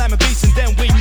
slamming beats and then we